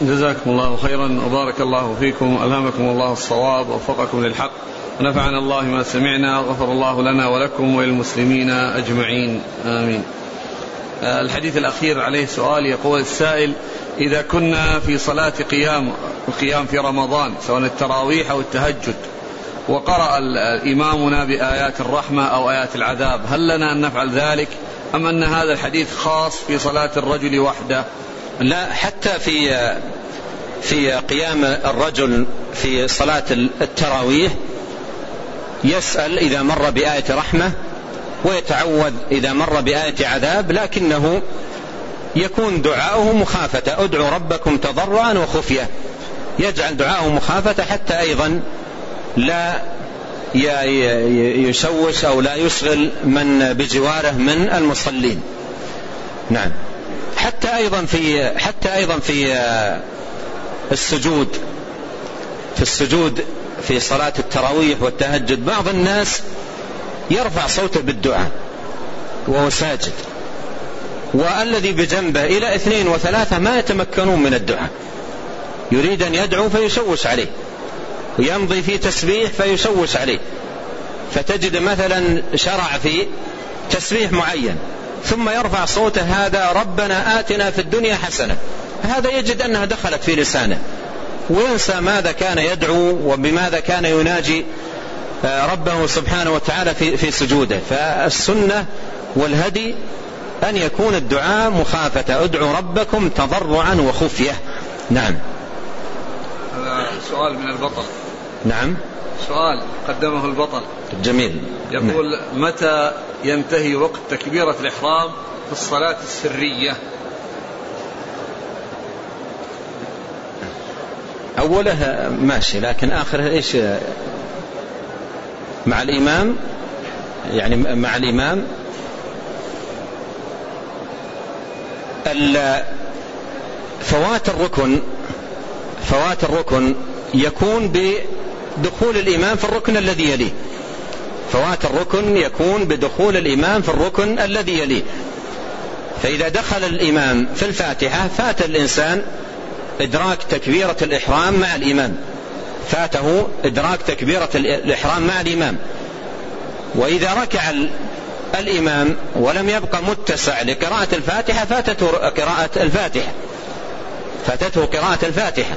جزاكم الله خيرا وبارك الله فيكم ألهمكم الله الصواب ووفقكم للحق ونفعنا الله ما سمعنا وغفر الله لنا ولكم وللمسلمين أجمعين آمين. آه، الحديث الأخير عليه سؤال يقول السائل إذا كنا في صلاة قيام القيام في رمضان سواء التراويح أو التهجد وقرأ إمامنا بآيات الرحمة أو آيات العذاب هل لنا أن نفعل ذلك؟ أم أن هذا الحديث خاص في صلاة الرجل وحده؟ لا حتى في في قيام الرجل في صلاة التراويح يسأل إذا مر بآية رحمة ويتعوذ إذا مر بآية عذاب لكنه يكون دعاؤه مخافة. ادعوا ربكم تضرعا وخفية. يجعل دعاءه مخافة حتى أيضا لا يشوش أو لا يشغل من بجواره من المصلين. نعم. حتى أيضا في حتى أيضا في السجود في السجود في صلاة التراويح والتهجد بعض الناس يرفع صوته بالدعاء وهو ساجد. والذي بجنبه إلى اثنين وثلاثة ما يتمكنون من الدعاء. يريد أن يدعو فيشوش عليه. ويمضي في تسبيح فيشوش عليه. فتجد مثلا شرع في تسبيح معين. ثم يرفع صوته هذا ربنا آتنا في الدنيا حسنة. هذا يجد أنها دخلت في لسانه. وينسى ماذا كان يدعو وبماذا كان يناجي آه، ربه سبحانه وتعالى في, في سجوده. فالسنة والهدي أن يكون الدعاء مخافة. ادعوا ربكم تضرعا وخفية. نعم. هذا سؤال من البطل نعم. سؤال قدمه البطل. جميل. يقول نعم. متى ينتهي وقت تكبيرة الإحرام في الصلاة السرية؟ أوله ماشي لكن آخره إيش؟ مع الإمام؟ يعني مع الإمام؟ فوات الركن فوات الركن يكون بدخول الإمام في الركن الذي يليه. فوات الركن يكون بدخول الإمام في الركن الذي يليه. فإذا دخل الإمام في الفاتحة فات الإنسان إدراك تكبيرة الإحرام مع الإمام فاته إدراك تكبيرة الإحرام مع الإمام وإذا ركع الإمام ولم يبقى متسع لقراءة الفاتحة فاتته قراءة الفاتحة. فاتته قراءة الفاتحة.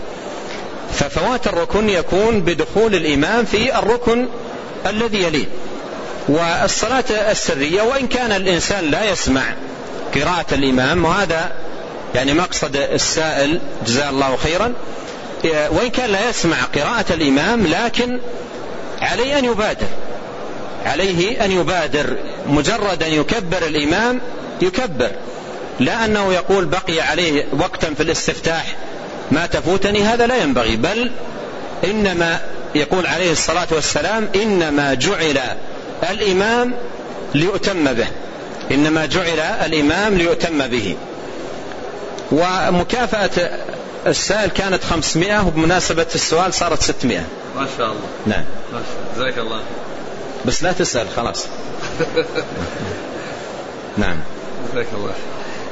ففوات الركن يكون بدخول الإمام في الركن الذي يليه. والصلاة السرية وإن كان الإنسان لا يسمع قراءة الإمام وهذا يعني مقصد السائل جزاه الله خيرا وإن كان لا يسمع قراءة الإمام لكن عليه أن يبادر. عليه أن يبادر. مجرد أن يكبر الإمام يكبر. لا أنه يقول بقي عليه وقتا في الاستفتاح ما تفوتني هذا لا ينبغي بل إنما يقول عليه الصلاة والسلام إنما جعل الإمام ليؤتم به إنما جعل الإمام ليؤتم به. ومكافأة السائل كانت خمسمائة وبمناسبة السؤال صارت ستمائة. ما شاء الله. نعم. ما شاء الله. جزاك الله بس لا تسأل خلاص. نعم. جزاك الله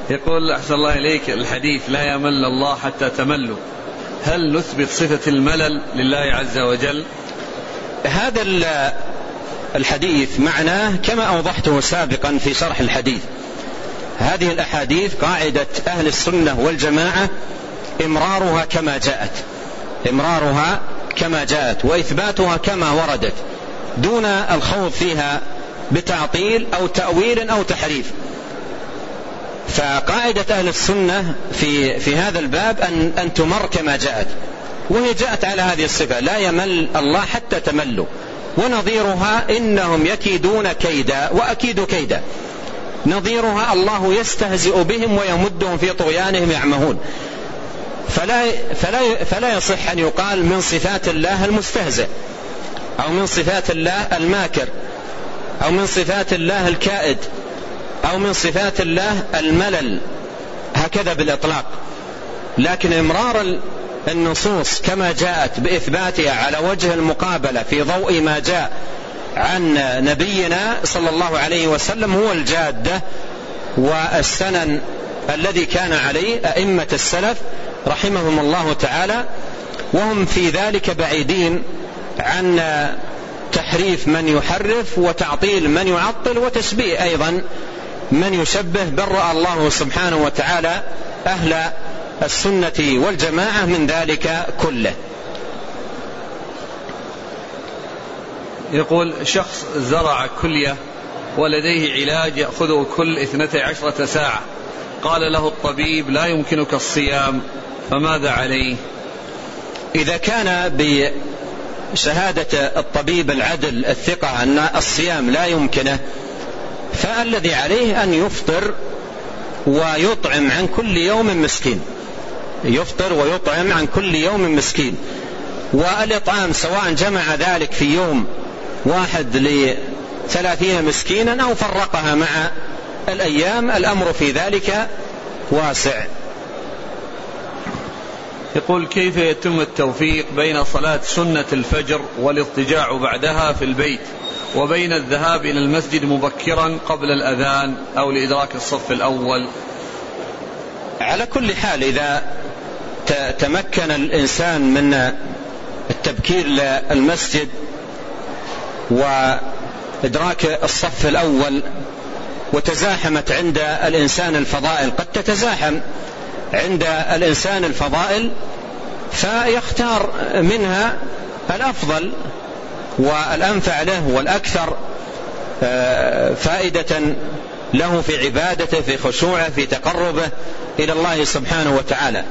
يقول أحسن الله إليك الحديث لا يمل الله حتى تملوا هل نثبت صفة الملل لله عز وجل؟ هذا الحديث معناه كما أوضحته سابقا في شرح الحديث. هذه الأحاديث قاعدة أهل السنة والجماعة إمرارها كما جاءت. إمرارها كما جاءت وإثباتها كما وردت دون الخوض فيها بتعطيل أو تأويل أو تحريف. فقاعدة أهل السنة في, في هذا الباب أن, أن تمر كما جاءت وهي جاءت على هذه الصفة لا يمل الله حتى تملوا ونظيرها إنهم يكيدون كيدا وأكيد كيدا نظيرها الله يستهزئ بهم ويمدهم في طغيانهم يعمهون فلا, فلا, فلا يصح أن يقال من صفات الله المستهزئ أو من صفات الله الماكر أو من صفات الله الكائد. أو من صفات الله الملل. هكذا بالإطلاق. لكن إمرار النصوص كما جاءت بإثباتها على وجه المقابلة في ضوء ما جاء عن نبينا صلى الله عليه وسلم هو الجادة والسنن الذي كان عليه أئمة السلف رحمهم الله تعالى وهم في ذلك بعيدين عن تحريف من يحرف وتعطيل من يعطل وتشبيه أيضا من يشبه برأ الله سبحانه وتعالى أهل السنة والجماعة من ذلك كله. يقول شخص زرع كلية ولديه علاج يأخذه كل اثنتي عشرة ساعة. قال له الطبيب لا يمكنك الصيام فماذا عليه؟ إذا كان بشهادة الطبيب العدل الثقة أن الصيام لا يمكنه فالذي عليه أن يفطر ويطعم عن كل يوم مسكين. يفطر ويطعم عن كل يوم مسكين. والإطعام سواء جمع ذلك في يوم واحد لثلاثين مسكينا أو فرقها مع الأيام الأمر في ذلك واسع. يقول كيف يتم التوفيق بين صلاة سنة الفجر والاضطجاع بعدها في البيت؟ وبين الذهاب إلى المسجد مبكرا قبل الأذان أو لإدراك الصف الأول. على كل حال إذا تمكن الإنسان من التبكير للمسجد وإدراك الصف الأول وتزاحمت عند الإنسان الفضائل قد تتزاحم عند الإنسان الفضائل فيختار منها الأفضل والأنفع له والأكثر آه، فائدة له في عبادته في خشوعه في تقربه إلى الله سبحانه وتعالى.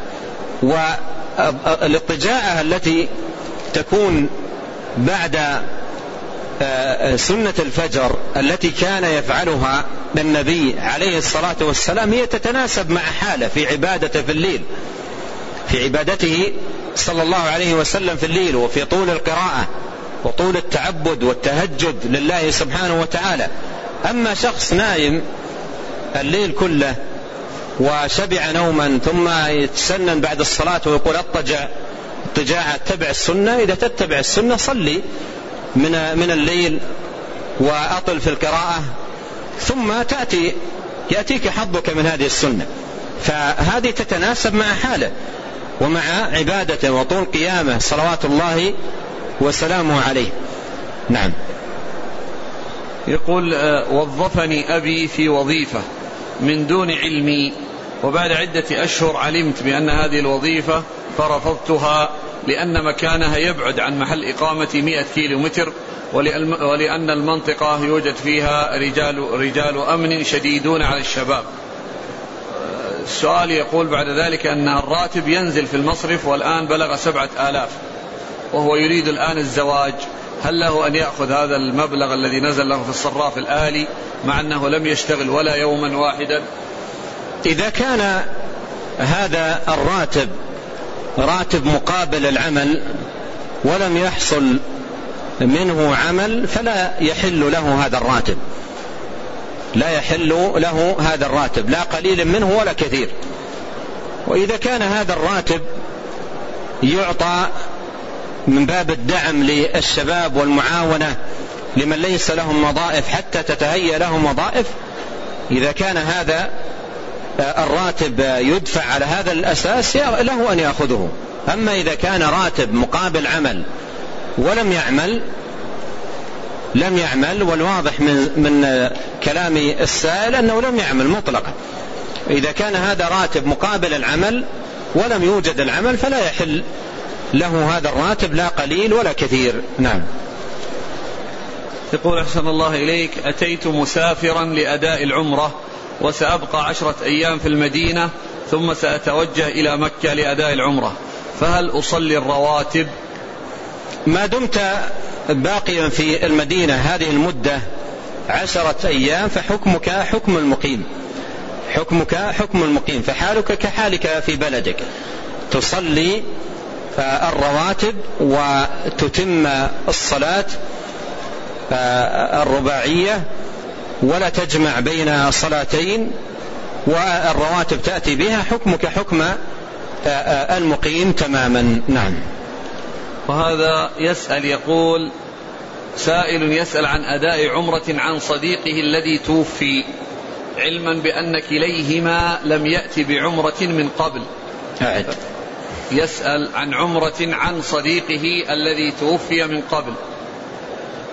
والإضطجاعة التي تكون بعد آه، سنة الفجر التي كان يفعلها النبي عليه الصلاة والسلام هي تتناسب مع حاله في عبادته في الليل في عبادته صلى الله عليه وسلم في الليل وفي طول القراءة. وطول التعبد والتهجد لله سبحانه وتعالى. أما شخص نايم الليل كله وشبع نوما ثم يتسنن بعد الصلاة ويقول اضطجع اضطجاع اتبع السنة إذا تتبع السنة صلي من من الليل وأطل في القراءة ثم تأتي يأتيك حظك من هذه السنة. فهذه تتناسب مع حاله ومع عبادته وطول قيامه صلوات الله وسلامه عليه نعم. يقول آه، وظفني أبي في وظيفة من دون علمي وبعد عدة أشهر علمت بأن هذه الوظيفة فرفضتها لأن مكانها يبعد عن محل إقامتي مئة كيلو متر ولأن المنطقة يوجد فيها رجال, رجال أمن شديدون على الشباب. السؤال يقول بعد ذلك أن الراتب ينزل في المصرف والآن بلغ سبعة آلاف. وهو يريد الآن الزواج هل له أن يأخذ هذا المبلغ الذي نزل له في الصراف الآلي مع أنه لم يشتغل ولا يوما واحدا؟ إذا كان هذا الراتب راتب مقابل العمل ولم يحصل منه عمل فلا يحل له هذا الراتب. لا يحل له هذا الراتب لا قليل منه ولا كثير. وإذا كان هذا الراتب يعطى من باب الدعم للشباب والمعاونة لمن ليس لهم وظائف حتى تتهيأ لهم وظائف. إذا كان هذا الراتب يدفع على هذا الأساس له أن يأخذه. أما إذا كان راتب مقابل عمل ولم يعمل لم يعمل والواضح من, من كلام السائل أنه لم يعمل مطلقا. إذا كان هذا راتب مقابل العمل ولم يوجد العمل فلا يحل له هذا الراتب لا قليل ولا كثير. نعم. يقول أحسن الله إليك أتيت مسافرا لأداء العمرة وسأبقى عشرة أيام في المدينة ثم سأتوجه إلى مكة لأداء العمرة. فهل أصلي الرواتب؟ ما دمت باقيا في المدينة هذه المدة عشرة أيام فحكمك حكم المقيم. حكمك حكم المقيم فحالك كحالك في بلدك. تصلي الرواتب وتتم الصلاة الرباعية ولا تجمع بين صلاتين والرواتب تأتي بها حكمك حكم المقيم تماما. نعم. وهذا يسأل يقول سائل يسأل عن أداء عمرة عن صديقه الذي توفي علما بأن كليهما لم يأت بعمرة من قبل. أعد. يسأل عن عمرة عن صديقه الذي توفي من قبل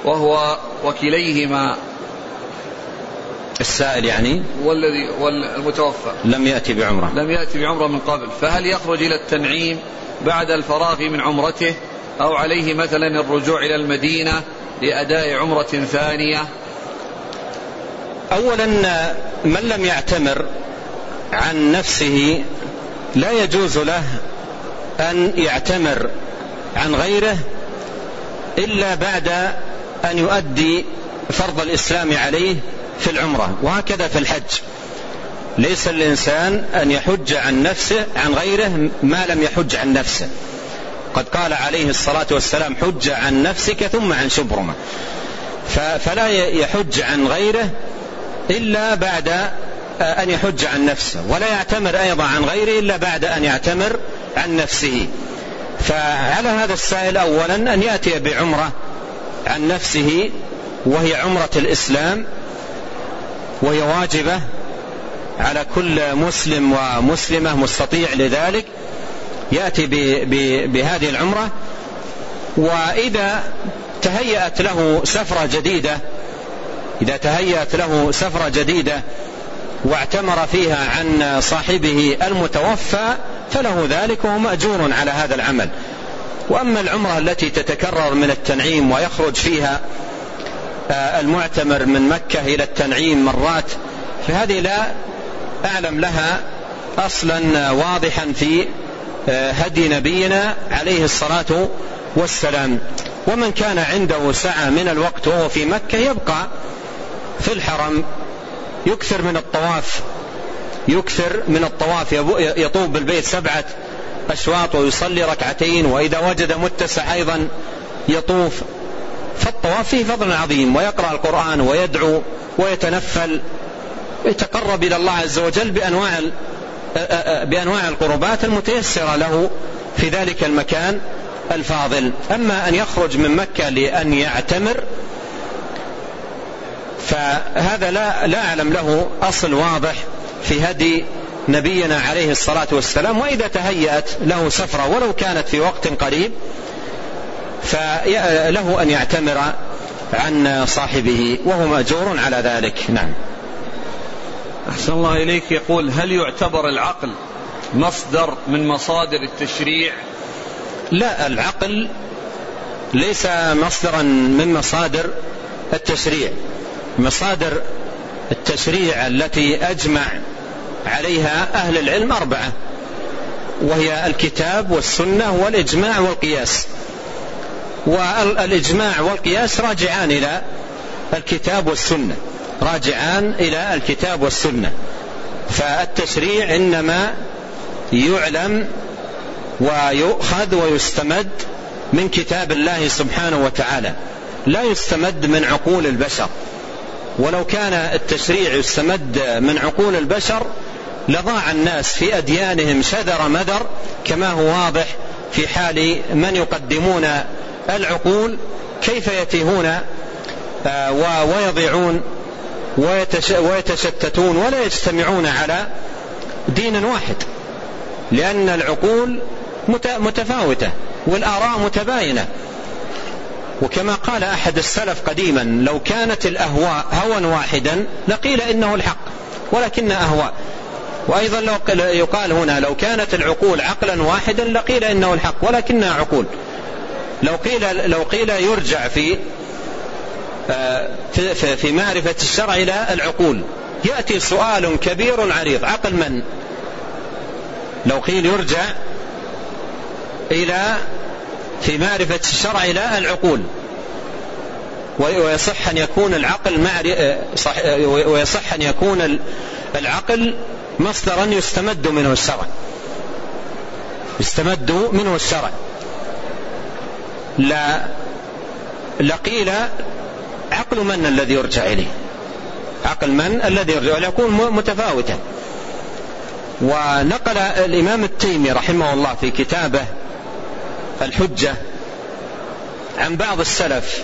وهو وكليهما السائل يعني؟ والذي والمتوفى لم يأتي بعمرة. لم يأتي بعمرة من قبل. فهل يخرج إلى التنعيم بعد الفراغ من عمرته أو عليه مثلا الرجوع إلى المدينة لأداء عمرة ثانية؟ أولا من لم يعتمر عن نفسه لا يجوز له أن يعتمر عن غيره إلا بعد أن يؤدي فرض الإسلام عليه في العمرة وهكذا في الحج. ليس الإنسان أن يحج عن نفسه عن غيره ما لم يحج عن نفسه. قد قال عليه الصلاة والسلام حج عن نفسك ثم عن شبرمة. فلا يحج عن غيره إلا بعد أن يحج عن نفسه ولا يعتمر أيضا عن غيره إلا بعد أن يعتمر عن نفسه. فعلى هذا السائل أولا أن يأتي بعمرة عن نفسه وهي عمرة الإسلام وهي واجبة على كل مسلم ومسلمة مستطيع لذلك يأتي بهذه العمرة. وإذا تهيأت له سفرة جديدة إذا تهيأت له سفرة جديدة واعتمر فيها عن صاحبه المتوفى فله ذلك وهو مأجور على هذا العمل. وأما العمرة التي تتكرر من التنعيم ويخرج فيها آه، المعتمر من مكة إلى التنعيم مرات فهذه لا أعلم لها أصلا واضحا في آه، هدي نبينا عليه الصلاة والسلام. ومن كان عنده سعة من الوقت وهو في مكة يبقى في الحرم يكثر من الطواف. يكثر من الطواف يطوف بالبيت سبعة أشواط ويصلي ركعتين وإذا وجد متسع أيضا يطوف. فالطواف فيه فضل عظيم ويقرأ القرآن ويدعو ويتنفل ويتقرب إلى الله عز وجل بأنواع بأنواع القربات المتيسرة له في ذلك المكان الفاضل. أما أن يخرج من مكة لأن يعتمر فهذا لا, لا أعلم له أصل واضح. في هدي نبينا عليه الصلاة والسلام وإذا تهيأت له سفرة ولو كانت في وقت قريب فله أن يعتمر عن صاحبه وهو مأجور على ذلك. نعم. أحسن الله إليك. يقول هل يعتبر العقل مصدر من مصادر التشريع؟ لا العقل ليس مصدرا من مصادر التشريع. مصادر التشريع التي أجمع عليها أهل العلم أربعة وهي الكتاب والسنة والإجماع والقياس. والإجماع والقياس راجعان إلى الكتاب والسنة راجعان إلى الكتاب والسنة. فالتشريع إنما يعلم ويؤخذ ويستمد من كتاب الله سبحانه وتعالى لا يستمد من عقول البشر. ولو كان التشريع يستمد من عقول البشر لضاع الناس في أديانهم شذر مذر كما هو واضح في حال من يقدمون العقول كيف يتيهون آه، ويضيعون ويتشتتون ولا يجتمعون على دين واحد. لأن العقول متفاوتة والآراء متباينة. وكما قال أحد السلف قديما لو كانت الأهواء هوى واحدا لقيل إنه الحق ولكن أهواء. وأيضا لو يقال هنا لو كانت العقول عقلا واحدا لقيل إنه الحق ولكنها عقول. لو قيل لو قيل يرجع في آه، في, في معرفة الشرع إلى العقول. يأتي سؤال كبير عريض. عقل من؟ لو قيل يرجع إلى في معرفة الشرع إلى العقول. ويصح أن يكون العقل معرفة ويصح أن يكون العقل مصدرا يستمد منه الشرع. يستمد منه الشرع. لا لقيل عقل من الذي يرجع إليه؟ عقل من الذي يرجع يكون متفاوتا. ونقل الإمام التيمي رحمه الله في كتابه الحجة عن بعض السلف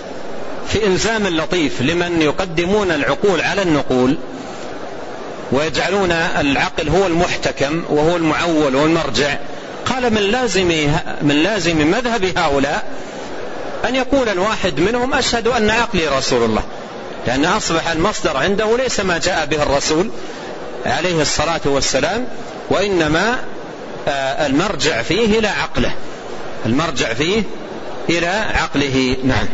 في إلزام لطيف لمن يقدمون العقول على النقول ويجعلون العقل هو المحتكم وهو المعول والمرجع. قال من لازم من لازم مذهب هؤلاء أن يقول الواحد منهم أشهد أن عقلي رسول الله. لأن أصبح المصدر عنده ليس ما جاء به الرسول عليه الصلاة والسلام وإنما آه، المرجع فيه إلى عقله. المرجع فيه إلى عقله نعم.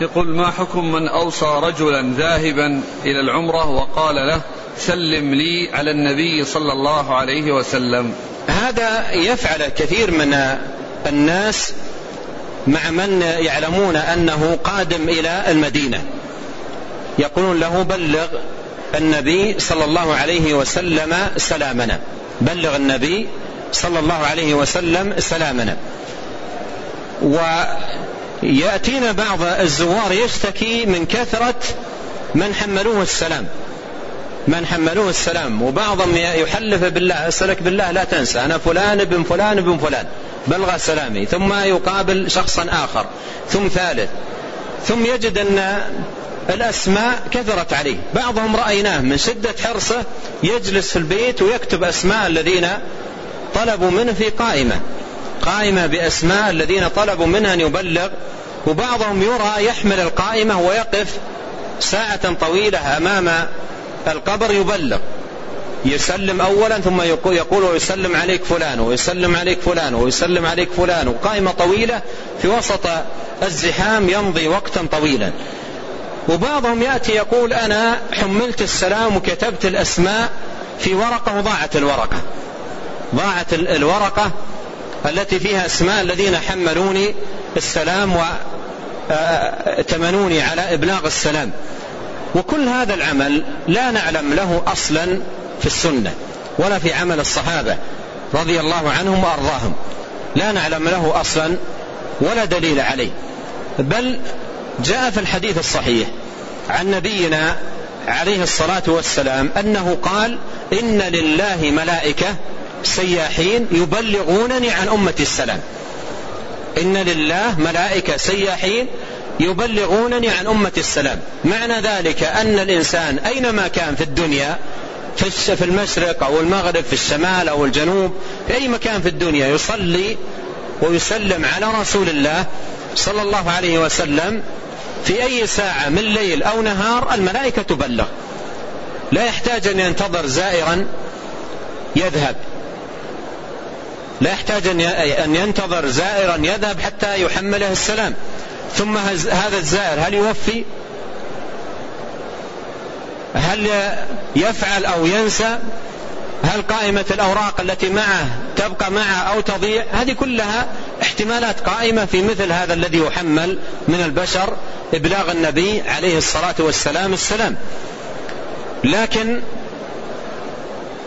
يقول ما حكم من أوصى رجلا ذاهبا إلى العمرة وقال له سلم لي على النبي صلى الله عليه وسلم هذا يفعل كثير من الناس مع من يعلمون أنه قادم إلى المدينة. يقولون له بلغ النبي صلى الله عليه وسلم سلامنا. بلغ النبي صلى الله عليه وسلم سلامنا. ويأتينا بعض الزوار يشتكي من كثرة من حملوه السلام. من حملوه السلام. وبعضهم يحلف بالله أسألك بالله لا تنسى أنا فلان ابن فلان ابن فلان. بلغ سلامي. ثم يقابل شخصا آخر ثم ثالث. ثم يجد أن الأسماء كثرت عليه. بعضهم رأيناه من شدة حرصه يجلس في البيت ويكتب أسماء الذين طلبوا منه في قائمة. قائمة بأسماء الذين طلبوا منه أن يبلغ وبعضهم يرى يحمل القائمة ويقف ساعة طويلة أمام القبر يبلغ. يسلم أولا ثم يقول ويسلم عليك فلان ويسلم عليك فلان ويسلم عليك فلان. وقائمة طويلة في وسط الزحام يمضي وقتا طويلا. وبعضهم يأتي يقول أنا حملت السلام وكتبت الأسماء في ورقة وضاعت الورقة. ضاعت الورقة التي فيها أسماء الذين حملوني السلام وتمنوني على إبلاغ السلام. وكل هذا العمل لا نعلم له أصلا في السنة ولا في عمل الصحابة رضي الله عنهم وأرضاهم. لا نعلم له أصلا ولا دليل عليه. بل جاء في الحديث الصحيح عن نبينا عليه الصلاة والسلام أنه قال إن لله ملائكة سياحين يبلغونني عن أمة السلام. إن لله ملائكة سياحين يبلغونني عن أمة السلام. معنى ذلك أن الإنسان أينما كان في الدنيا في المشرق أو المغرب في الشمال أو الجنوب في أي مكان في الدنيا يصلي ويسلم على رسول الله صلى الله عليه وسلم في أي ساعة من ليل أو نهار الملائكة تبلغ. لا يحتاج أن ينتظر زائرا يذهب. لا يحتاج أن ينتظر زائرا يذهب حتى يحمله السلام. ثم هذا الزائر هل يوفي؟ هل يفعل أو ينسى؟ هل قائمة الأوراق التي معه تبقى معه أو تضيع؟ هذه كلها احتمالات قائمة في مثل هذا الذي يحمل من البشر إبلاغ النبي عليه الصلاة والسلام السلام. لكن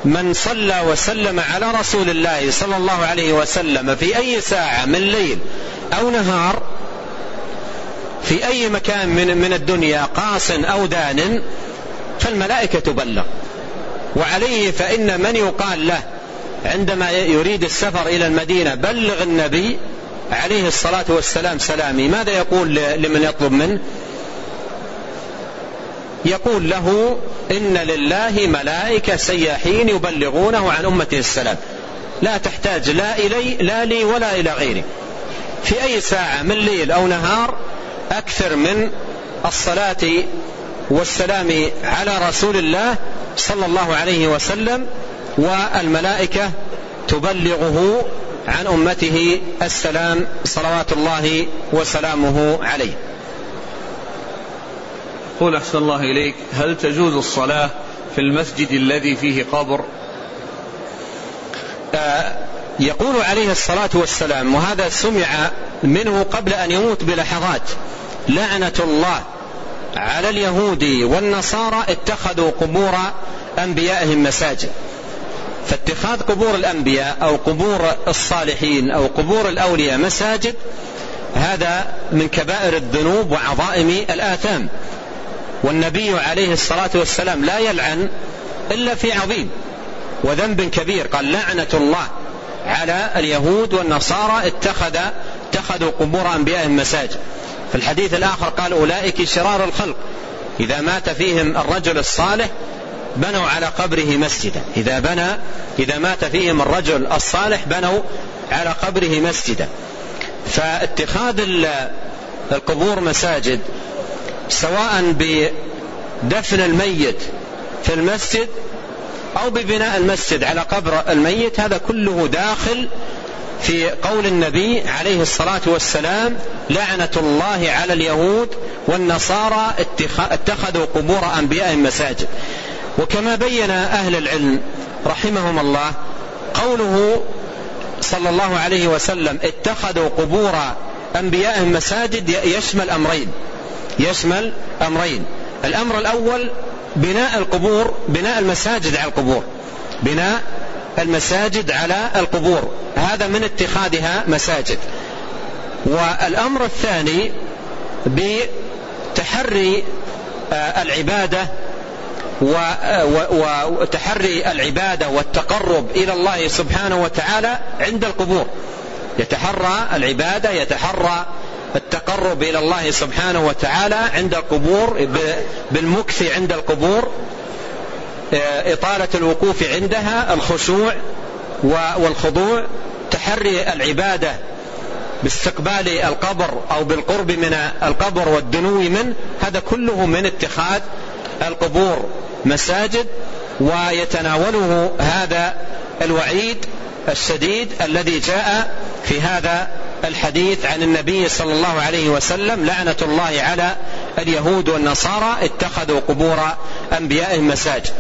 من صلى وسلم على رسول الله صلى الله عليه وسلم في أي ساعة من ليل أو نهار في أي مكان من, من الدنيا قاس أو دان فالملائكة تبلغ. وعليه فإن من يقال له عندما يريد السفر إلى المدينة بلغ النبي عليه الصلاة والسلام سلامي. ماذا يقول لمن يطلب منه؟ يقول له إن لله ملائكة سياحين يبلغونه عن أمته السلام. لا تحتاج لا إلي لا لي ولا إلى غيري. في أي ساعة من ليل أو نهار أكثر من الصلاة والسلام على رسول الله صلى الله عليه وسلم والملائكة تبلغه عن أمته السلام صلوات الله وسلامه عليه. قول أحسن الله إليك هل تجوز الصلاة في المسجد الذي فيه قبر؟ آه يقول عليه الصلاة والسلام وهذا سمع منه قبل أن يموت بلحظات لعنة الله على اليهود والنصارى اتخذوا قبور أنبيائهم مساجد. فاتخاذ قبور الأنبياء أو قبور الصالحين أو قبور الأولياء مساجد هذا من كبائر الذنوب وعظائم الآثام. والنبي عليه الصلاة والسلام لا يلعن إلا في عظيم وذنب كبير. قال لعنة الله على اليهود والنصارى اتخذ اتخذوا قبور أنبيائهم مساجد. في الحديث الآخر قال أولئك شرار الخلق. إذا مات فيهم الرجل الصالح بنوا على قبره مسجدا. إذا بنى إذا مات فيهم الرجل الصالح بنوا على قبره مسجدا. فاتخاذ القبور مساجد سواء بدفن الميت في المسجد أو ببناء المسجد على قبر الميت هذا كله داخل في قول النبي عليه الصلاة والسلام لعنة الله على اليهود والنصارى اتخذوا قبور أنبيائهم مساجد وكما بين أهل العلم رحمهم الله قوله صلى الله عليه وسلم اتخذوا قبور أنبيائهم مساجد يشمل أمرين يشمل أمرين. الأمر الأول بناء القبور بناء المساجد على القبور. بناء المساجد على القبور. هذا من اتخاذها مساجد. والأمر الثاني بتحري آه، العبادة وتحري العبادة والتقرب إلى الله سبحانه وتعالى عند القبور. يتحرى العبادة يتحرى التقرب إلى الله سبحانه وتعالى عند القبور بالمكث عند القبور آه، إطالة الوقوف عندها الخشوع والخضوع تحري العبادة باستقبال القبر أو بالقرب من القبر والدنو منه هذا كله من اتخاذ القبور مساجد ويتناوله هذا الوعيد الشديد الذي جاء في هذا الحديث عن النبي صلى الله عليه وسلم لعنة الله على اليهود والنصارى اتخذوا قبور أنبيائهم مساجد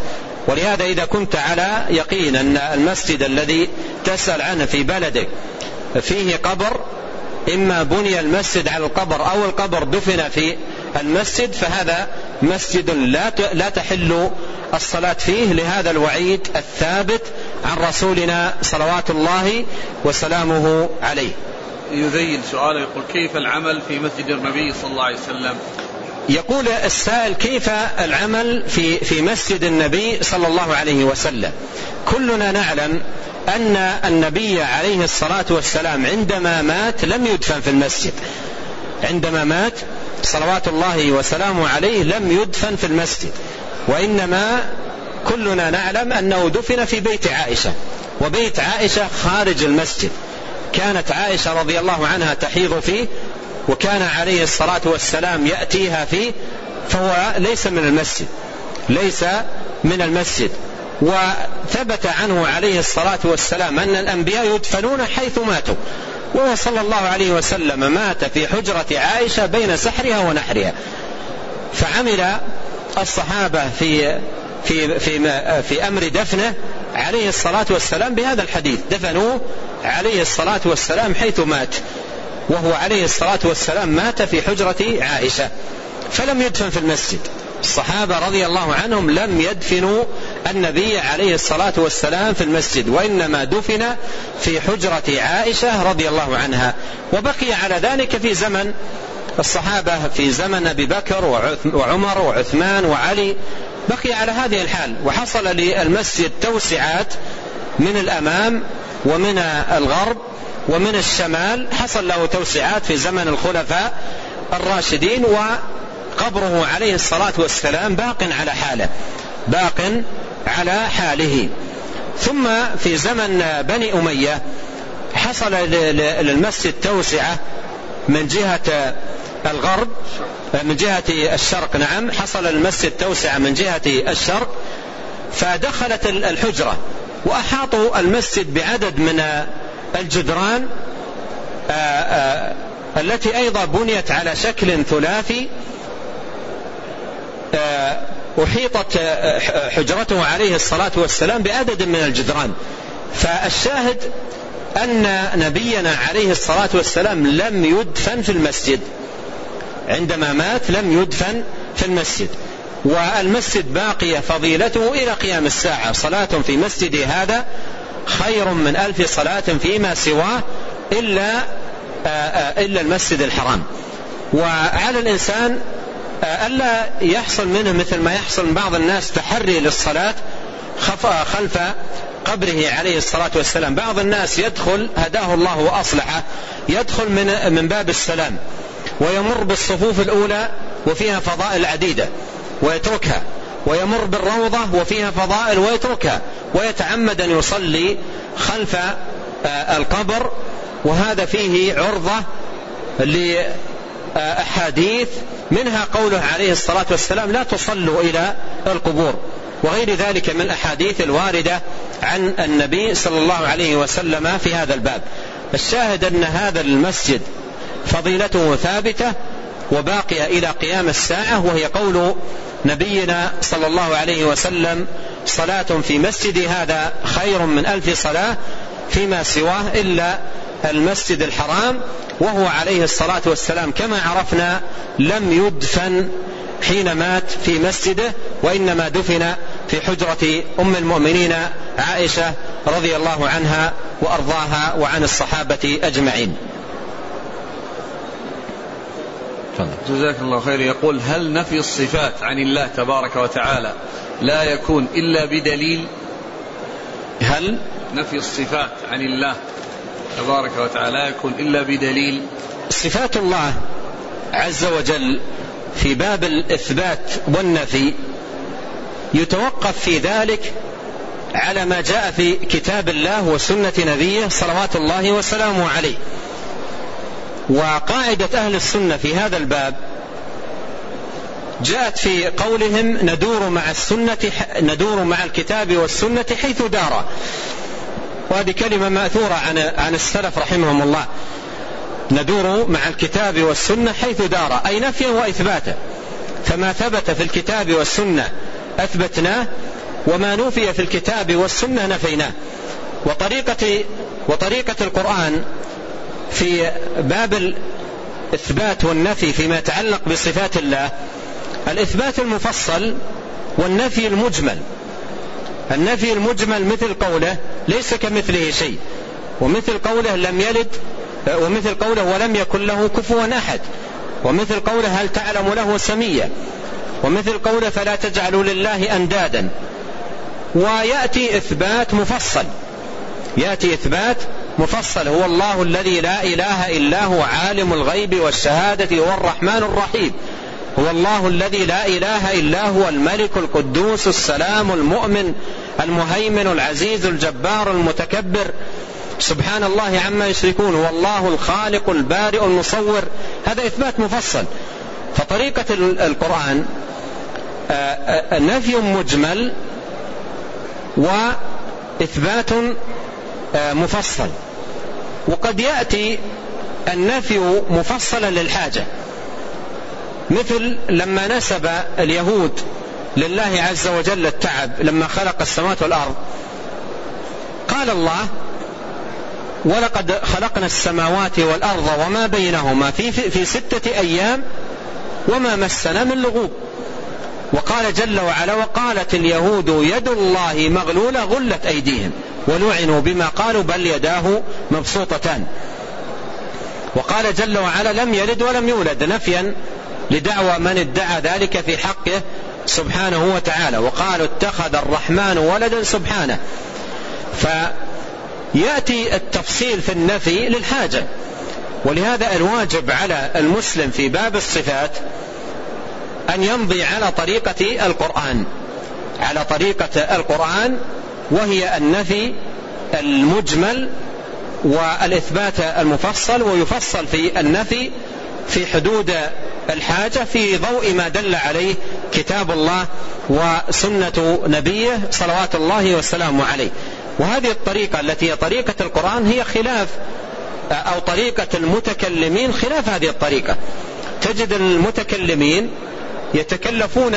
ولهذا إذا كنت على يقين أن المسجد الذي تسأل عنه في بلدك فيه قبر إما بني المسجد على القبر أو القبر دفن في المسجد فهذا مسجد لا لا تحل الصلاة فيه لهذا الوعيد الثابت عن رسولنا صلوات الله وسلامه عليه. يذيل سؤاله يقول كيف العمل في مسجد النبي صلى الله عليه وسلم؟ يقول السائل كيف العمل في في مسجد النبي صلى الله عليه وسلم؟ كلنا نعلم أن النبي عليه الصلاة والسلام عندما مات لم يدفن في المسجد. عندما مات صلوات الله وسلامه عليه لم يدفن في المسجد. وإنما كلنا نعلم أنه دفن في بيت عائشة. وبيت عائشة خارج المسجد. كانت عائشة رضي الله عنها تحيض فيه وكان عليه الصلاة والسلام يأتيها فيه فهو ليس من المسجد ليس من المسجد. وثبت عنه عليه الصلاة والسلام أن الأنبياء يدفنون حيث ماتوا. وهو صلى الله عليه وسلم مات في حجرة عائشة بين سحرها ونحرها. فعمل الصحابة في في في في أمر دفنه عليه الصلاة والسلام بهذا الحديث. دفنوه عليه الصلاة والسلام حيث مات. وهو عليه الصلاة والسلام مات في حجرة عائشة. فلم يدفن في المسجد. الصحابة رضي الله عنهم لم يدفنوا النبي عليه الصلاة والسلام في المسجد وإنما دفن في حجرة عائشة رضي الله عنها. وبقي على ذلك في زمن الصحابة في زمن أبي بكر وعمر وعثمان وعلي بقي على هذه الحال. وحصل للمسجد توسعات من الأمام ومن الغرب ومن الشمال. حصل له توسعات في زمن الخلفاء الراشدين وقبره عليه الصلاة والسلام باق على حاله باق على حاله. ثم في زمن بني أمية حصل للمسجد توسعة من جهة الغرب. من جهة الشرق نعم حصل المسجد توسعة من جهة الشرق فدخلت الحجرة وأحاطوا المسجد بعدد من الجدران آه، آه، التي أيضا بنيت على شكل ثلاثي آه، أحيطت حجرته عليه الصلاة والسلام بعدد من الجدران. فالشاهد أن نبينا عليه الصلاة والسلام لم يدفن في المسجد. عندما مات لم يدفن في المسجد. والمسجد باقية فضيلته إلى قيام الساعة. صلاة في مسجد هذا خير من ألف صلاة فيما سواه إلا آه، آه، إلا المسجد الحرام. وعلى الإنسان آه، ألا يحصل منه مثل ما يحصل من بعض الناس تحري للصلاة خلف قبره عليه الصلاة والسلام. بعض الناس يدخل هداه الله وأصلحه يدخل من, من باب السلام. ويمر بالصفوف الأولى وفيها فضائل عديدة ويتركها. ويمر بالروضة وفيها فضائل ويتركها. ويتعمد أن يصلي خلف آه، القبر. وهذا فيه عرضة لأحاديث منها قوله عليه الصلاة والسلام لا تصلوا إلى القبور. وغير ذلك من الأحاديث الواردة عن النبي صلى الله عليه وسلم في هذا الباب. الشاهد أن هذا المسجد فضيلته ثابتة وباقية إلى قيام الساعة وهي قول نبينا صلى الله عليه وسلم صلاة في مسجد هذا خير من ألف صلاة فيما سواه إلا المسجد الحرام وهو عليه الصلاة والسلام كما عرفنا لم يدفن حين مات في مسجده وإنما دفن في حجرة أم المؤمنين عائشة رضي الله عنها وأرضاها وعن الصحابة أجمعين. جزاك الله خير. يقول هل نفي الصفات عن الله تبارك وتعالى لا يكون إلا بدليل؟ هل نفي الصفات عن الله تبارك وتعالى لا يكون إلا بدليل؟ صفات الله عز وجل في باب الإثبات والنفي يتوقف في ذلك على ما جاء في كتاب الله وسنة نبيه صلوات الله وسلامه عليه. وقاعدة أهل السنة في هذا الباب جاءت في قولهم ندور مع السنة ندور مع الكتاب والسنة حيث دار. وهذه كلمة مأثورة عن عن السلف رحمهم الله. ندور مع الكتاب والسنة حيث دار. أي نفيا وإثباتا فما ثبت في الكتاب والسنة أثبتناه وما نفي في الكتاب والسنة نفيناه. وطريقة وطريقة القرآن في باب الإثبات والنفي فيما يتعلق بصفات الله. الإثبات المفصل والنفي المجمل. النفي المجمل مثل قوله ليس كمثله شيء ومثل قوله لم يلد ومثل قوله ولم يكن له كفوا أحد ومثل قوله هل تعلم له سميا ومثل قوله فلا تجعلوا لله أندادا. ويأتي إثبات مفصل. يأتي إثبات مفصل هو الله الذي لا إله إلا هو عالم الغيب والشهادة هو الرحمن الرحيم. هو الله الذي لا إله إلا هو الملك القدوس السلام المؤمن المهيمن العزيز الجبار المتكبر. سبحان الله عما يشركون هو الله الخالق البارئ المصور. هذا إثبات مفصل. فطريقة القرآن آه، آه، نفي مجمل وإثبات آه، مفصل. وقد يأتي النفي مفصلا للحاجة. مثل لما نسب اليهود لله عز وجل التعب لما خلق السماوات والأرض. قال الله ولقد خلقنا السماوات والأرض وما بينهما في, في, في ستة أيام وما مسنا من لغوب. وقال جل وعلا وقالت اليهود يد الله مغلولة غلت أيديهم. ولعنوا بما قالوا بل يداه مبسوطتان. وقال جل وعلا لم يلد ولم يولد نفيا لدعوى من ادعى ذلك في حقه سبحانه وتعالى. وقالوا اتخذ الرحمن ولدا سبحانه. فيأتي التفصيل في النفي للحاجة. ولهذا الواجب على المسلم في باب الصفات أن يمضي على طريقة القرآن. على طريقة القرآن وهي النفي المجمل والإثبات المفصل ويفصل في النفي في حدود الحاجة في ضوء ما دل عليه كتاب الله وسنة نبيه صلوات الله وسلامه عليه. وهذه الطريقة التي هي طريقة القرآن هي خلاف أو طريقة المتكلمين خلاف هذه الطريقة. تجد المتكلمين يتكلفون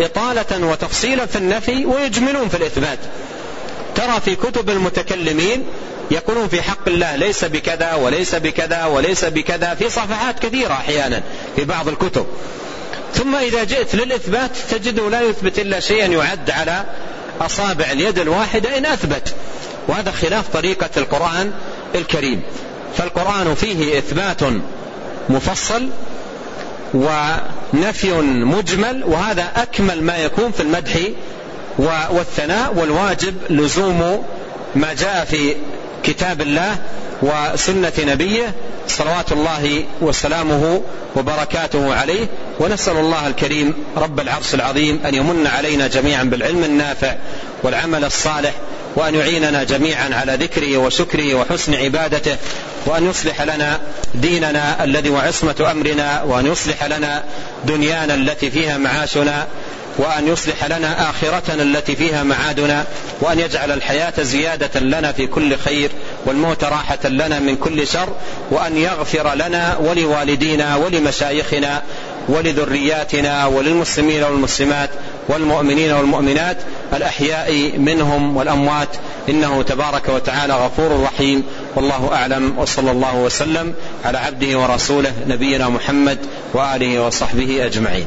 إطالة وتفصيلا في النفي ويجملون في الإثبات. ترى في كتب المتكلمين يقولون في حق الله ليس بكذا وليس بكذا وليس بكذا في صفحات كثيرة أحيانا في بعض الكتب. ثم إذا جئت للإثبات تجده لا يثبت إلا شيئا يعد على أصابع اليد الواحدة إن أثبت. وهذا خلاف طريقة القرآن الكريم. فالقرآن فيه إثبات مفصل ونفي مجمل وهذا أكمل ما يكون في المدح والثناء والواجب لزوم ما جاء في كتاب الله وسنة نبيه صلوات الله وسلامه وبركاته عليه. ونسأل الله الكريم رب العرش العظيم أن يمن علينا جميعا بالعلم النافع والعمل الصالح وأن يعيننا جميعا على ذكره وشكره وحسن عبادته وأن يصلح لنا ديننا الذي وعصمة أمرنا وأن يصلح لنا دنيانا التي فيها معاشنا. وأن يصلح لنا آخرتنا التي فيها معادنا وأن يجعل الحياة زيادة لنا في كل خير والموت راحة لنا من كل شر وأن يغفر لنا ولوالدينا ولمشايخنا ولذرياتنا وللمسلمين والمسلمات والمؤمنين والمؤمنات الأحياء منهم والأموات. إنه تبارك وتعالى غفور رحيم. والله أعلم. وصلى الله وسلم على عبده ورسوله نبينا محمد وآله وصحبه أجمعين.